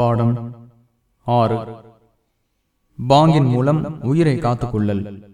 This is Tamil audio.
பாடம் ஆறு. பாங்கின் மூலம் உயிரை காத்துக்கொள்ளல்.